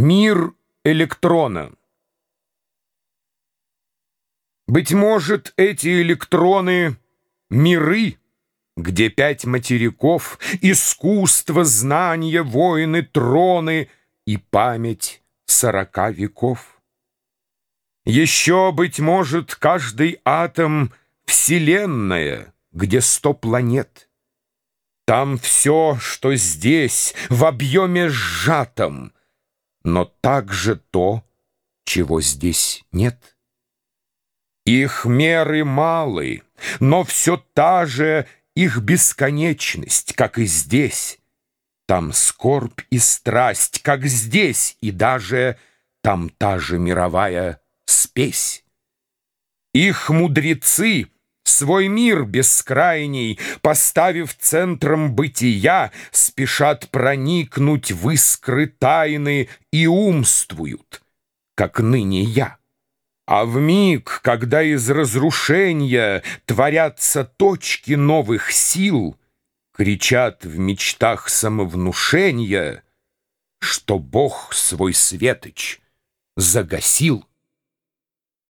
Мир электрона. Быть может, эти электроны — миры, где пять материков, искусство, знания, воины, троны и память сорока веков. Еще, быть может, каждый атом — вселенная, где сто планет. Там все, что здесь, в объеме сжатом — но также то, чего здесь нет. Их меры малы, но все та же их бесконечность, как и здесь. Там скорбь и страсть, как здесь, и даже там та же мировая спесь. Их мудрецы — Свой мир бескрайний, поставив центром бытия, Спешат проникнуть в искры тайны и умствуют, как ныне я. А в миг, когда из разрушения Творятся точки новых сил, Кричат в мечтах самовнушения, Что Бог свой светоч загасил.